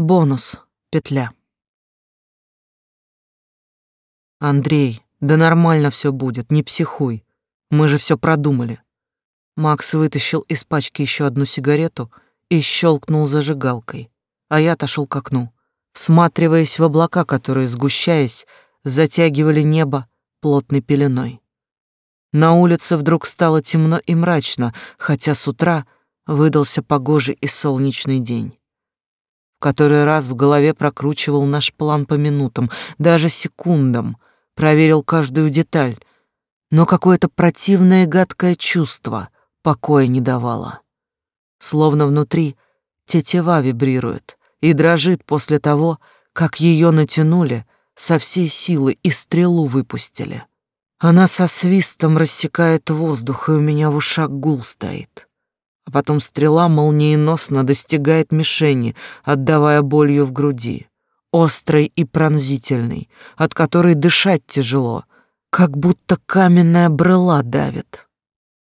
Бонус. Петля. Андрей, да нормально все будет, не психуй. Мы же все продумали. Макс вытащил из пачки еще одну сигарету и щелкнул зажигалкой, а я отошел к окну, всматриваясь в облака, которые, сгущаясь, затягивали небо плотной пеленой. На улице вдруг стало темно и мрачно, хотя с утра выдался погожий и солнечный день. Который раз в голове прокручивал наш план по минутам, даже секундам, проверил каждую деталь, но какое-то противное гадкое чувство покоя не давало. Словно внутри тетива вибрирует и дрожит после того, как ее натянули со всей силы и стрелу выпустили. Она со свистом рассекает воздух, и у меня в ушах гул стоит. А потом стрела молниеносно достигает мишени, отдавая болью в груди, острой и пронзительной, от которой дышать тяжело, как будто каменная брыла давит.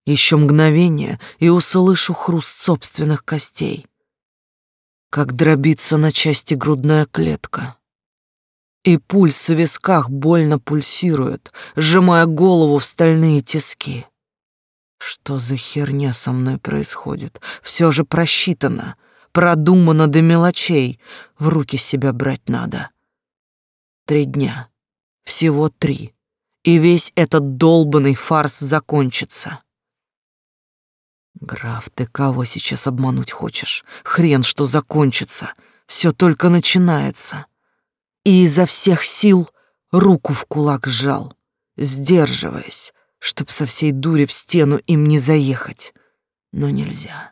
Еще мгновение, и услышу хруст собственных костей, как дробится на части грудная клетка. И пульс в висках больно пульсирует, сжимая голову в стальные тиски. Что за херня со мной происходит? Все же просчитано, продумано до мелочей. В руки себя брать надо. Три дня. Всего три и весь этот долбанный фарс закончится. Граф, ты кого сейчас обмануть хочешь? Хрен, что закончится. Все только начинается. И изо всех сил руку в кулак сжал, сдерживаясь, чтоб со всей дури в стену им не заехать. Но нельзя.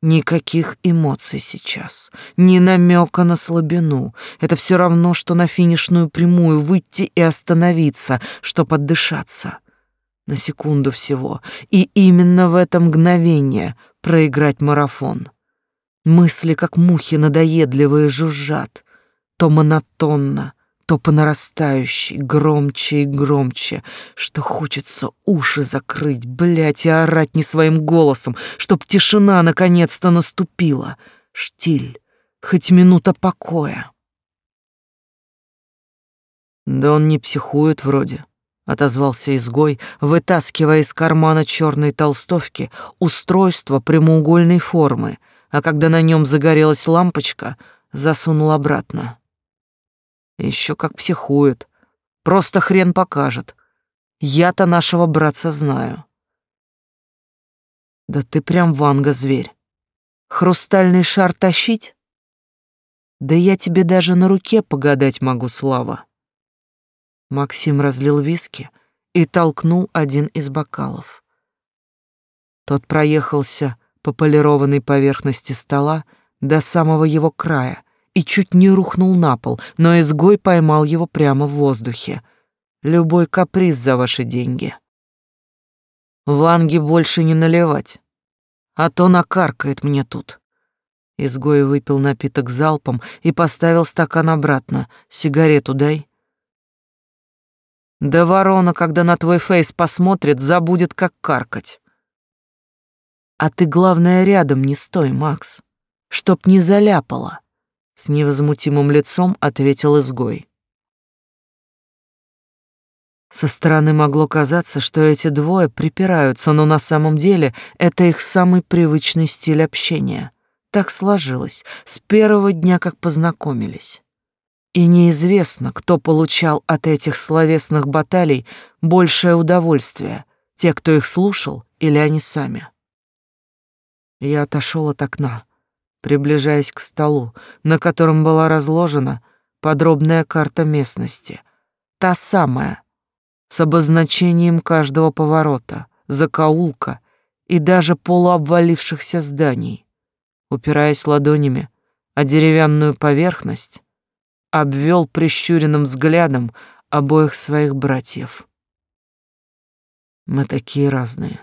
Никаких эмоций сейчас, ни намека на слабину. Это все равно, что на финишную прямую выйти и остановиться, чтоб отдышаться. На секунду всего. И именно в это мгновение проиграть марафон. Мысли, как мухи надоедливые, жужжат. То монотонно, то по нарастающей, громче и громче, что хочется уши закрыть, блять, и орать не своим голосом, чтоб тишина наконец-то наступила. Штиль, хоть минута покоя. Да он не психует вроде, отозвался изгой, вытаскивая из кармана черной толстовки устройство прямоугольной формы, а когда на нем загорелась лампочка, засунул обратно. Еще как психует. Просто хрен покажет. Я-то нашего братца знаю. Да ты прям ванга-зверь. Хрустальный шар тащить? Да я тебе даже на руке погадать могу, Слава. Максим разлил виски и толкнул один из бокалов. Тот проехался по полированной поверхности стола до самого его края и чуть не рухнул на пол, но изгой поймал его прямо в воздухе. Любой каприз за ваши деньги. Ванги больше не наливать, а то накаркает мне тут. Изгой выпил напиток залпом и поставил стакан обратно. Сигарету дай. Да ворона, когда на твой фейс посмотрит, забудет, как каркать. А ты, главное, рядом не стой, Макс, чтоб не заляпала. С невозмутимым лицом ответил изгой. Со стороны могло казаться, что эти двое припираются, но на самом деле это их самый привычный стиль общения. Так сложилось с первого дня, как познакомились. И неизвестно, кто получал от этих словесных баталий большее удовольствие, те, кто их слушал, или они сами. Я отошел от окна, приближаясь к столу, на котором была разложена подробная карта местности. Та самая, с обозначением каждого поворота, закоулка и даже полуобвалившихся зданий. Упираясь ладонями о деревянную поверхность, обвел прищуренным взглядом обоих своих братьев. Мы такие разные.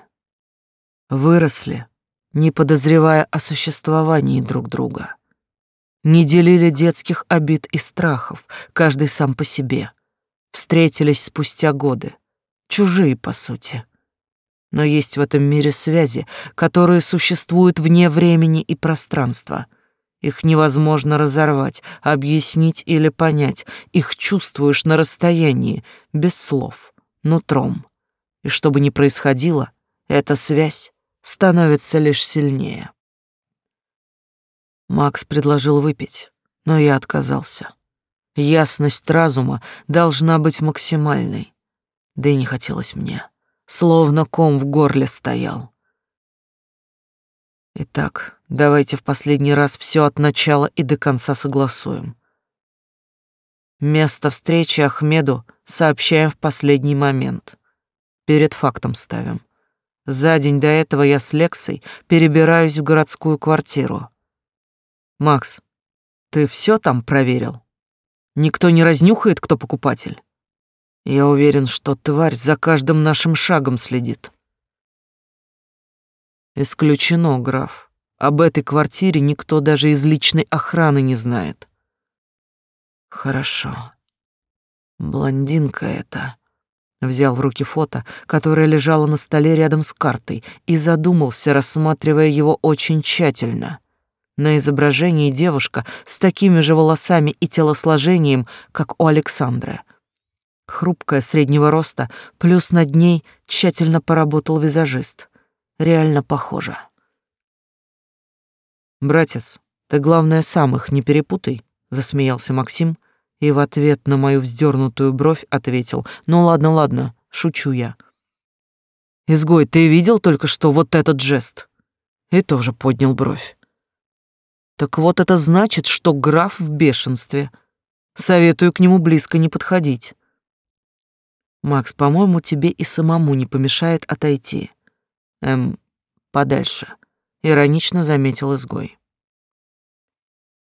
Выросли, не подозревая о существовании друг друга. Не делили детских обид и страхов, каждый сам по себе. Встретились спустя годы, чужие по сути. Но есть в этом мире связи, которые существуют вне времени и пространства, Их невозможно разорвать, объяснить или понять. Их чувствуешь на расстоянии, без слов, нутром. И что бы ни происходило, эта связь становится лишь сильнее. Макс предложил выпить, но я отказался. Ясность разума должна быть максимальной. Да и не хотелось мне. Словно ком в горле стоял. Итак, давайте в последний раз все от начала и до конца согласуем. Место встречи Ахмеду сообщаем в последний момент. Перед фактом ставим. За день до этого я с Лексой перебираюсь в городскую квартиру. Макс, ты все там проверил? Никто не разнюхает, кто покупатель? Я уверен, что тварь за каждым нашим шагом следит. Исключено, граф. Об этой квартире никто даже из личной охраны не знает. Хорошо. Блондинка эта. Взял в руки фото, которое лежало на столе рядом с картой, и задумался, рассматривая его очень тщательно. На изображении девушка с такими же волосами и телосложением, как у Александры. Хрупкая, среднего роста, плюс над ней тщательно поработал визажист. Реально похоже. «Братец, ты, главное, сам их не перепутай», — засмеялся Максим и в ответ на мою вздернутую бровь ответил. «Ну ладно, ладно, шучу я». «Изгой, ты видел только что вот этот жест?» И тоже поднял бровь. «Так вот это значит, что граф в бешенстве. Советую к нему близко не подходить». «Макс, по-моему, тебе и самому не помешает отойти эм, подальше, иронично заметил изгой.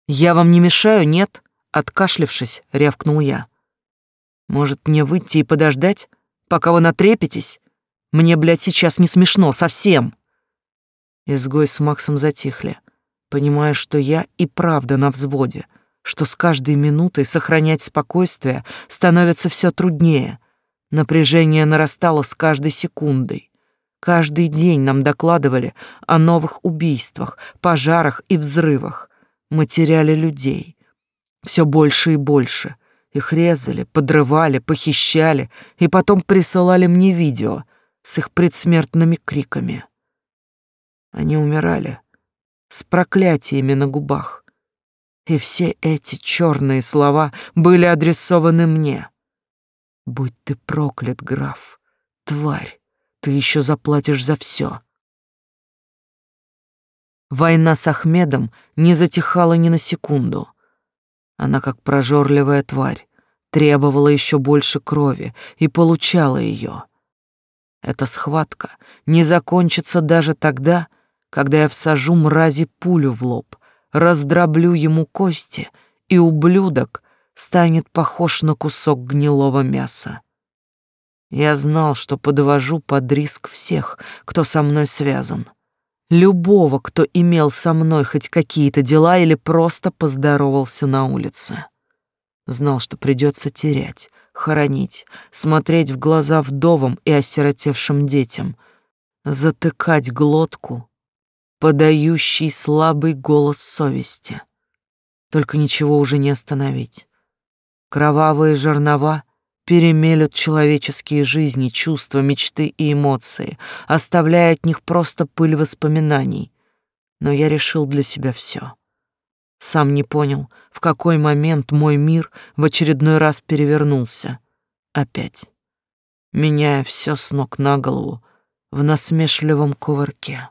Я вам не мешаю, нет? Откашлившись, рявкнул я. Может, мне выйти и подождать, пока вы натрепетесь? Мне, блядь, сейчас не смешно, совсем. Изгой с Максом затихли, понимая, что я и правда на взводе, что с каждой минутой сохранять спокойствие становится все труднее. Напряжение нарастало с каждой секундой. Каждый день нам докладывали о новых убийствах, пожарах и взрывах. Мы теряли людей. Все больше и больше. Их резали, подрывали, похищали и потом присылали мне видео с их предсмертными криками. Они умирали с проклятиями на губах. И все эти черные слова были адресованы мне. «Будь ты проклят, граф, тварь, ты еще заплатишь за все. Война с Ахмедом не затихала ни на секунду. Она, как прожорливая тварь, требовала еще больше крови и получала ее. Эта схватка не закончится даже тогда, когда я всажу мрази пулю в лоб, раздроблю ему кости, и ублюдок станет похож на кусок гнилого мяса. Я знал, что подвожу под риск всех, кто со мной связан. Любого, кто имел со мной хоть какие-то дела или просто поздоровался на улице. Знал, что придется терять, хоронить, смотреть в глаза вдовам и осиротевшим детям, затыкать глотку, подающий слабый голос совести. Только ничего уже не остановить. Кровавые жернова перемелют человеческие жизни, чувства, мечты и эмоции, оставляя от них просто пыль воспоминаний. Но я решил для себя все. Сам не понял, в какой момент мой мир в очередной раз перевернулся. Опять. Меняя все с ног на голову в насмешливом кувырке.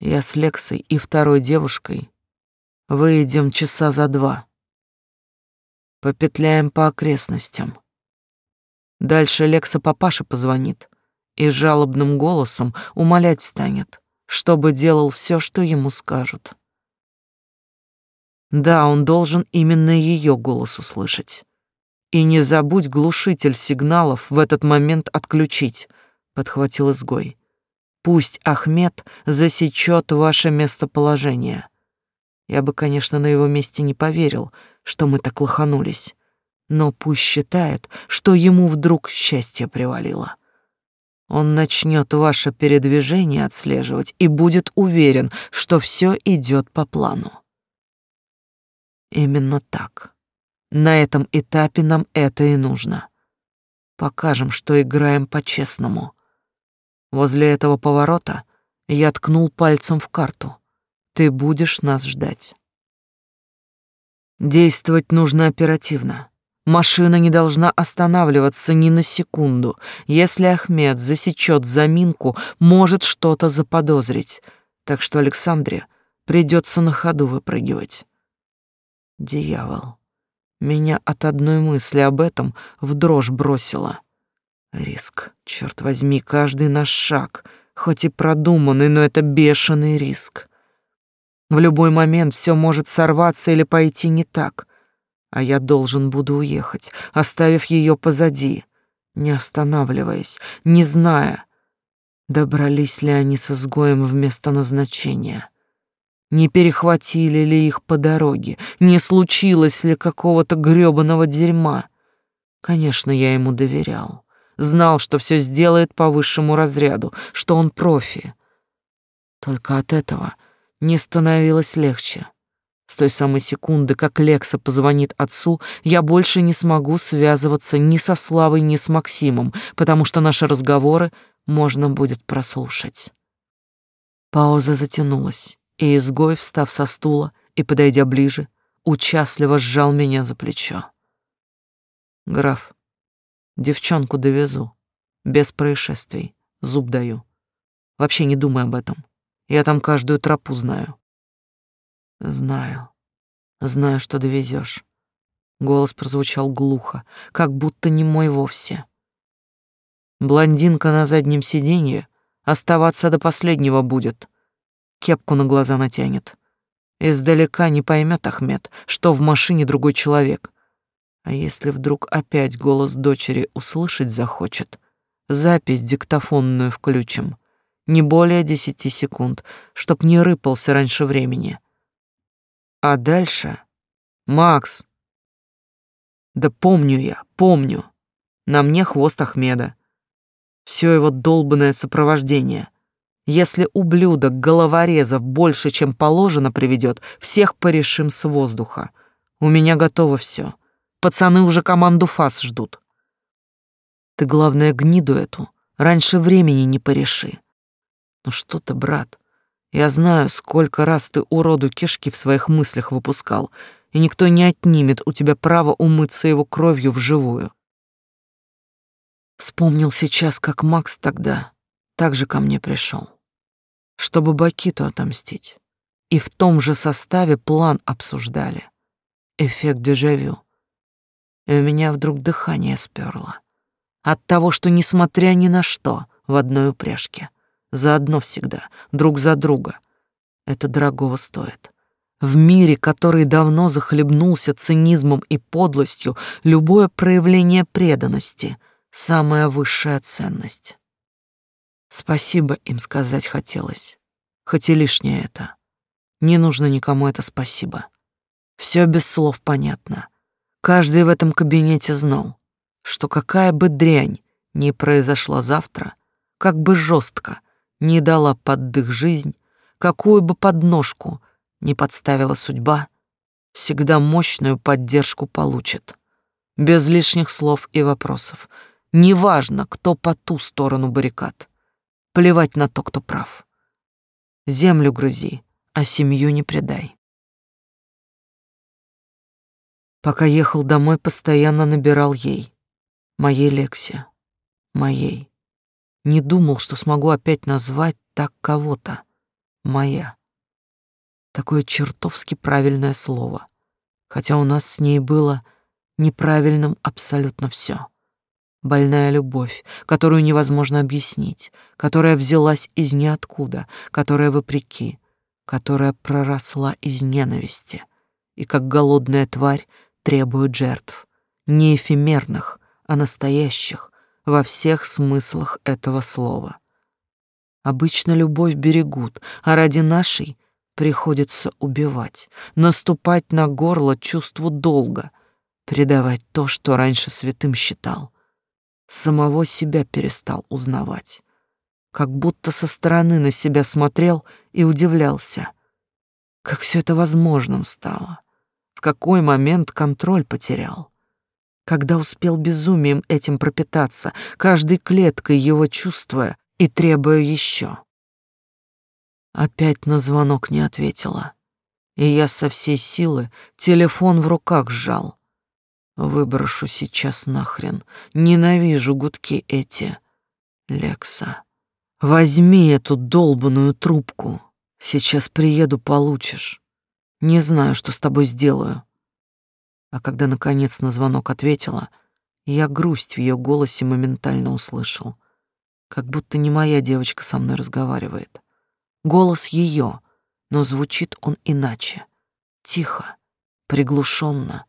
Я с Лексой и второй девушкой выйдем часа за два Попетляем по окрестностям. Дальше Лекса папаша позвонит и жалобным голосом умолять станет, чтобы делал все, что ему скажут. Да, он должен именно ее голос услышать. И не забудь глушитель сигналов в этот момент отключить, подхватил изгой. Пусть Ахмед засечет ваше местоположение. Я бы, конечно, на его месте не поверил, что мы так лоханулись. Но пусть считает, что ему вдруг счастье привалило. Он начнет ваше передвижение отслеживать и будет уверен, что все идет по плану. Именно так. На этом этапе нам это и нужно. Покажем, что играем по-честному. Возле этого поворота я ткнул пальцем в карту. Ты будешь нас ждать. Действовать нужно оперативно. Машина не должна останавливаться ни на секунду. Если Ахмед засечет заминку, может что-то заподозрить. Так что Александре придется на ходу выпрыгивать. Дьявол. Меня от одной мысли об этом в дрожь бросило. Риск, черт возьми, каждый наш шаг, хоть и продуманный, но это бешеный риск. В любой момент все может сорваться или пойти не так, а я должен буду уехать, оставив ее позади, не останавливаясь, не зная, добрались ли они с изгоем место назначения. Не перехватили ли их по дороге, не случилось ли какого-то грёбаного дерьма. Конечно, я ему доверял. Знал, что все сделает по высшему разряду, что он профи. Только от этого не становилось легче. С той самой секунды, как Лекса позвонит отцу, я больше не смогу связываться ни со Славой, ни с Максимом, потому что наши разговоры можно будет прослушать. Пауза затянулась, и изгой, встав со стула и подойдя ближе, участливо сжал меня за плечо. «Граф, девчонку довезу, без происшествий, зуб даю. Вообще не думай об этом. Я там каждую тропу знаю. Знаю. Знаю, что довезешь. Голос прозвучал глухо, как будто не мой вовсе. Блондинка на заднем сиденье оставаться до последнего будет. Кепку на глаза натянет. Издалека не поймет Ахмед, что в машине другой человек. А если вдруг опять голос дочери услышать захочет, запись диктофонную включим не более десяти секунд, чтоб не рыпался раньше времени. А дальше... Макс! Да помню я, помню. На мне хвост Ахмеда. Все его долбанное сопровождение. Если ублюдок головорезов больше, чем положено, приведет, всех порешим с воздуха. У меня готово все. Пацаны уже команду ФАС ждут. Ты, главное, гниду эту раньше времени не пореши. Ну что ты, брат? Я знаю, сколько раз ты уроду кишки в своих мыслях выпускал, и никто не отнимет у тебя право умыться его кровью вживую. Вспомнил сейчас, как Макс тогда так же ко мне пришел, чтобы Бакиту отомстить. И в том же составе план обсуждали. Эффект дежавю. И у меня вдруг дыхание сперло. От того, что, несмотря ни на что, в одной упряжке — заодно всегда, друг за друга. Это дорогого стоит. В мире, который давно захлебнулся цинизмом и подлостью, любое проявление преданности — самая высшая ценность. Спасибо им сказать хотелось, хоть и лишнее это. Не нужно никому это спасибо. Все без слов понятно. Каждый в этом кабинете знал, что какая бы дрянь ни произошла завтра, как бы жестко, не дала поддых жизнь, какую бы подножку не подставила судьба, всегда мощную поддержку получит. Без лишних слов и вопросов. Неважно, кто по ту сторону баррикад. Плевать на то, кто прав. Землю грызи, а семью не предай. Пока ехал домой, постоянно набирал ей. Моей Лексе. Моей. Не думал, что смогу опять назвать так кого-то. Моя. Такое чертовски правильное слово. Хотя у нас с ней было неправильным абсолютно все. Больная любовь, которую невозможно объяснить, которая взялась из ниоткуда, которая вопреки, которая проросла из ненависти и как голодная тварь требует жертв, не эфемерных, а настоящих, во всех смыслах этого слова. Обычно любовь берегут, а ради нашей приходится убивать, наступать на горло чувству долга, предавать то, что раньше святым считал. Самого себя перестал узнавать. Как будто со стороны на себя смотрел и удивлялся. Как все это возможным стало. В какой момент контроль потерял. Когда успел безумием этим пропитаться, каждой клеткой его чувствуя и требуя еще. Опять на звонок не ответила. И я со всей силы телефон в руках сжал. Выброшу сейчас нахрен. Ненавижу гудки эти. Лекса, возьми эту долбаную трубку. Сейчас приеду, получишь. Не знаю, что с тобой сделаю. А когда наконец на звонок ответила, я грусть в ее голосе моментально услышал. Как будто не моя девочка со мной разговаривает. Голос ее, но звучит он иначе. Тихо, приглушенно,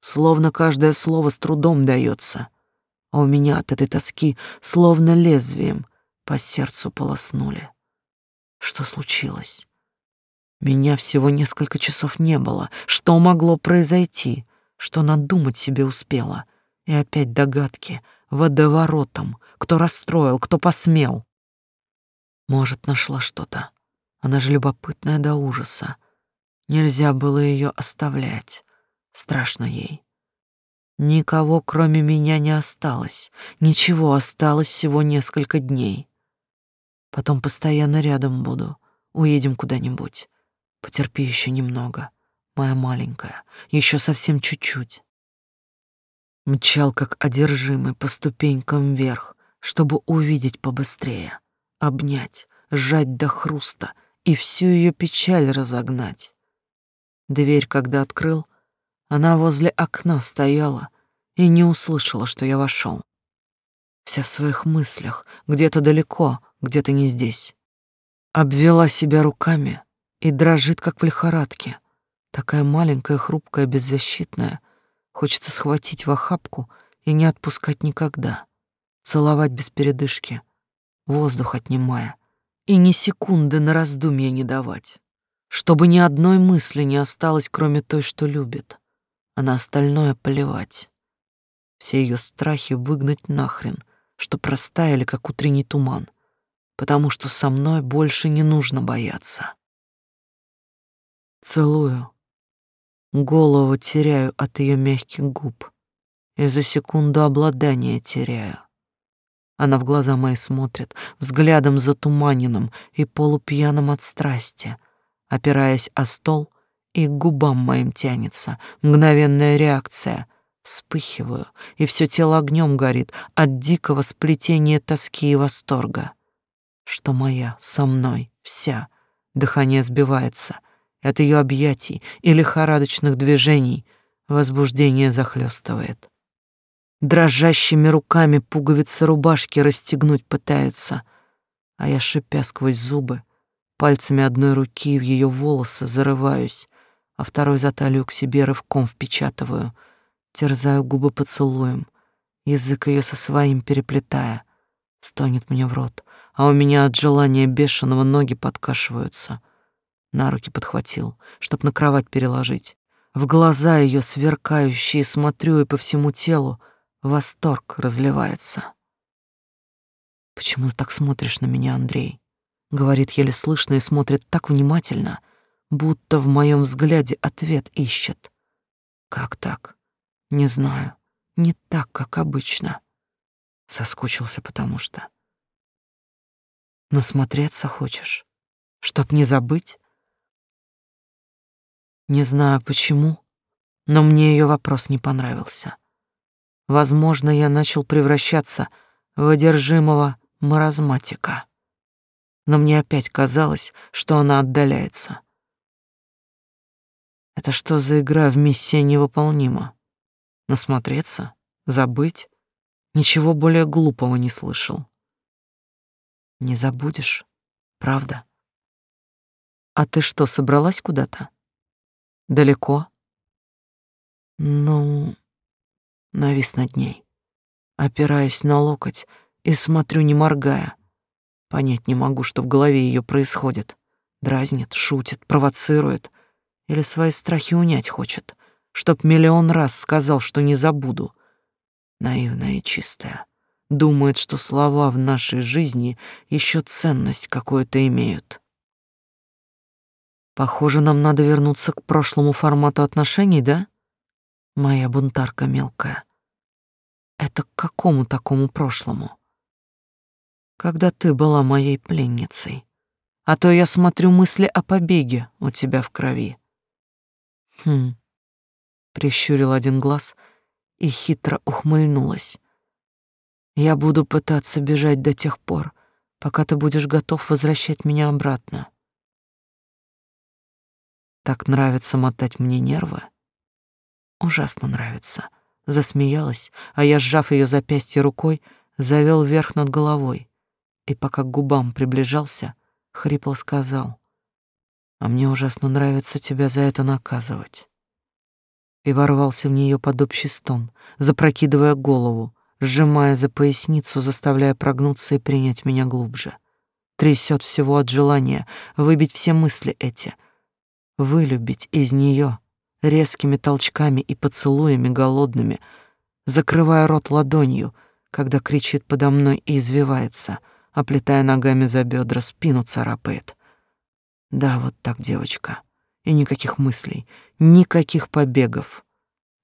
словно каждое слово с трудом дается. А у меня от этой тоски словно лезвием по сердцу полоснули. Что случилось? Меня всего несколько часов не было. Что могло произойти? Что надумать себе успела? И опять догадки, водоворотом. Кто расстроил, кто посмел? Может, нашла что-то. Она же любопытная до ужаса. Нельзя было ее оставлять. Страшно ей. Никого, кроме меня, не осталось. Ничего, осталось всего несколько дней. Потом постоянно рядом буду. Уедем куда-нибудь. Потерпи еще немного, моя маленькая. Еще совсем чуть-чуть. Мчал, как одержимый, по ступенькам вверх, чтобы увидеть побыстрее, обнять, сжать до хруста и всю ее печаль разогнать. Дверь, когда открыл, она возле окна стояла и не услышала, что я вошел. Вся в своих мыслях, где-то далеко, где-то не здесь. Обвела себя руками и дрожит, как в лихорадке. Такая маленькая, хрупкая, беззащитная. Хочется схватить в охапку и не отпускать никогда. Целовать без передышки, воздух отнимая, и ни секунды на раздумье не давать, чтобы ни одной мысли не осталось, кроме той, что любит, а на остальное поливать. Все ее страхи выгнать нахрен, что простаяли, как утренний туман, потому что со мной больше не нужно бояться. Целую. Голову теряю от ее мягких губ и за секунду обладание теряю. Она в глаза мои смотрит, взглядом затуманенным и полупьяным от страсти, опираясь о стол и к губам моим тянется. Мгновенная реакция. Вспыхиваю, и все тело огнем горит от дикого сплетения тоски и восторга. Что моя, со мной, вся. Дыхание сбивается. От ее объятий и лихорадочных движений возбуждение захлестывает. Дрожащими руками пуговицы рубашки расстегнуть пытается, а я, шипя сквозь зубы, пальцами одной руки в ее волосы зарываюсь, а второй за талию к себе рывком впечатываю, терзаю губы поцелуем, язык ее со своим переплетая, стонет мне в рот, а у меня от желания бешеного ноги подкашиваются. На руки подхватил, чтоб на кровать переложить. В глаза ее сверкающие смотрю и по всему телу Восторг разливается. «Почему ты так смотришь на меня, Андрей?» Говорит еле слышно и смотрит так внимательно, будто в моем взгляде ответ ищет. Как так? Не знаю. Не так, как обычно. Соскучился, потому что... Насмотреться хочешь? Чтоб не забыть? Не знаю почему, но мне ее вопрос не понравился. Возможно, я начал превращаться в одержимого маразматика. Но мне опять казалось, что она отдаляется. Это что за игра в миссия невыполнима? Насмотреться? Забыть? Ничего более глупого не слышал. Не забудешь, правда? А ты что, собралась куда-то? Далеко? Ну, навис над ней, опираясь на локоть и смотрю, не моргая. Понять не могу, что в голове ее происходит. Дразнит, шутит, провоцирует или свои страхи унять хочет, чтоб миллион раз сказал, что не забуду. Наивная и чистая. думает, что слова в нашей жизни еще ценность какую-то имеют. Похоже, нам надо вернуться к прошлому формату отношений, да? Моя бунтарка мелкая. Это к какому такому прошлому? Когда ты была моей пленницей. А то я смотрю мысли о побеге у тебя в крови. Хм. Прищурил один глаз и хитро ухмыльнулась. Я буду пытаться бежать до тех пор, пока ты будешь готов возвращать меня обратно. Так нравится мотать мне нервы? Ужасно нравится. Засмеялась, а я, сжав ее запястье рукой, завел вверх над головой и, пока к губам приближался, хрипло сказал, «А мне ужасно нравится тебя за это наказывать». И ворвался в нее под общий стон, запрокидывая голову, сжимая за поясницу, заставляя прогнуться и принять меня глубже. Трясет всего от желания выбить все мысли эти, вылюбить из нее резкими толчками и поцелуями голодными, закрывая рот ладонью, когда кричит подо мной и извивается, оплетая ногами за бедра, спину царапает. Да, вот так, девочка. И никаких мыслей, никаких побегов.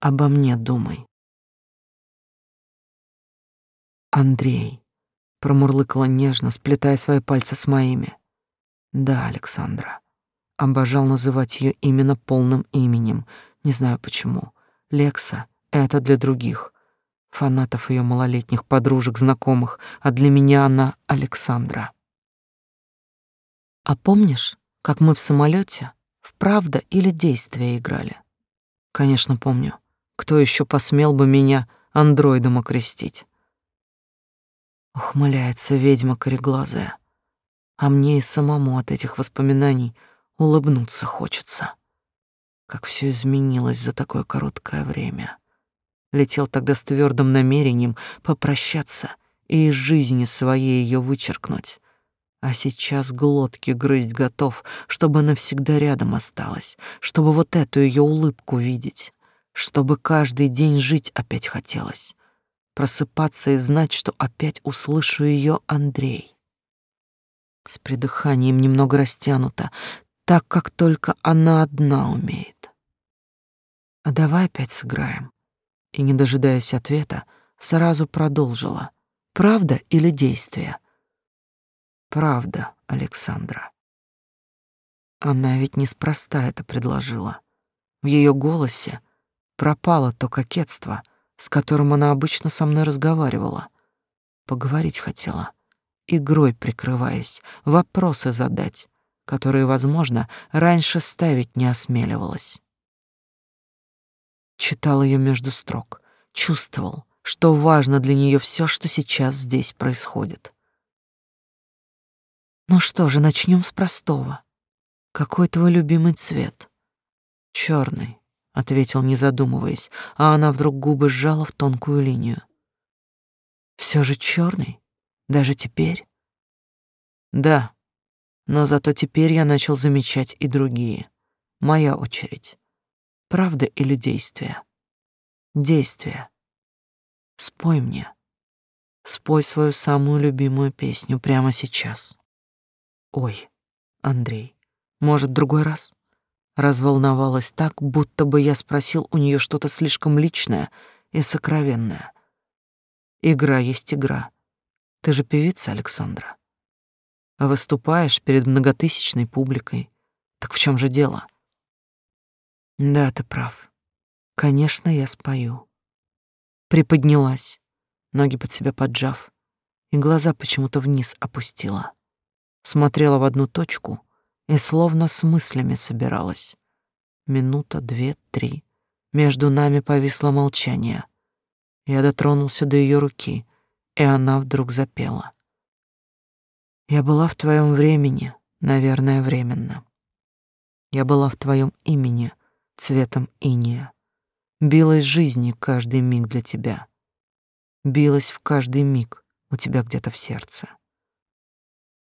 Обо мне думай. Андрей, промурлыкала нежно, сплетая свои пальцы с моими. Да, Александра. Обожал называть ее именно полным именем, не знаю почему. Лекса — это для других, фанатов ее малолетних подружек, знакомых, а для меня она Александра. А помнишь, как мы в самолете в правда или действие играли? Конечно, помню. Кто еще посмел бы меня андроидом окрестить? Ухмыляется ведьма кореглазая. А мне и самому от этих воспоминаний улыбнуться хочется. Как все изменилось за такое короткое время. Летел тогда с твердым намерением попрощаться и из жизни своей ее вычеркнуть. А сейчас глотки грызть готов, чтобы навсегда рядом осталась, чтобы вот эту ее улыбку видеть, чтобы каждый день жить опять хотелось просыпаться и знать, что опять услышу ее Андрей. С придыханием немного растянуто, так как только она одна умеет. А давай опять сыграем. И, не дожидаясь ответа, сразу продолжила. Правда или действие? Правда, Александра. Она ведь неспроста это предложила. В ее голосе пропало то кокетство — с которым она обычно со мной разговаривала. Поговорить хотела, игрой прикрываясь, вопросы задать, которые, возможно, раньше ставить не осмеливалась. Читал ее между строк, чувствовал, что важно для нее все, что сейчас здесь происходит. Ну что же, начнем с простого. Какой твой любимый цвет? Черный ответил, не задумываясь, а она вдруг губы сжала в тонкую линию. Все же черный, даже теперь. Да, но зато теперь я начал замечать и другие. Моя очередь. Правда или действие? Действие. Спой мне. Спой свою самую любимую песню прямо сейчас. Ой, Андрей, может, другой раз? Разволновалась так, будто бы я спросил у нее что-то слишком личное и сокровенное. Игра есть игра. Ты же певица, Александра. Выступаешь перед многотысячной публикой. Так в чем же дело? Да, ты прав. Конечно, я спою. Приподнялась, ноги под себя поджав, и глаза почему-то вниз опустила. Смотрела в одну точку — и словно с мыслями собиралась. Минута, две, три. Между нами повисло молчание. Я дотронулся до ее руки, и она вдруг запела. Я была в твоем времени, наверное, временно. Я была в твоем имени, цветом иния. Билась жизни каждый миг для тебя. Билась в каждый миг у тебя где-то в сердце.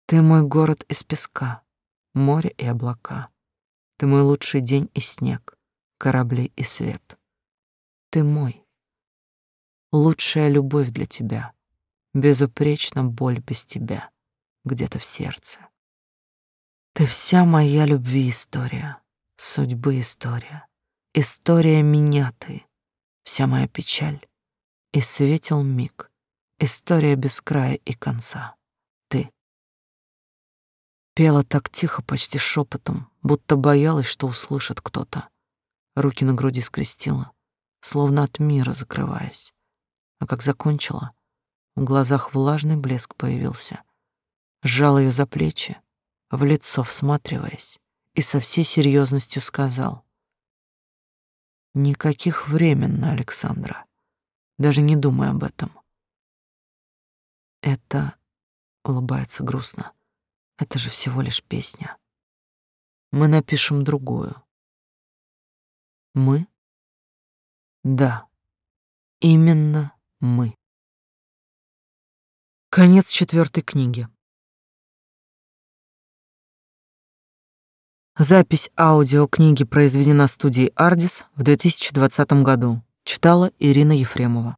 Ты мой город из песка, море и облака. Ты мой лучший день и снег, корабли и свет. Ты мой. Лучшая любовь для тебя, Безупречно боль без тебя, где-то в сердце. Ты вся моя любви история, судьбы история, история меня ты, вся моя печаль и светил миг, история без края и конца. Ты. Пела так тихо, почти шепотом, будто боялась, что услышит кто-то. Руки на груди скрестила, словно от мира закрываясь. А как закончила, в глазах влажный блеск появился. Сжал ее за плечи, в лицо всматриваясь, и со всей серьезностью сказал. «Никаких временно, Александра. Даже не думай об этом. Это...» — улыбается грустно. «Это же всего лишь песня. Мы напишем другую. Мы? Да, именно мы. Конец четвертой книги. Запись аудиокниги произведена студией «Ардис» в 2020 году. Читала Ирина Ефремова.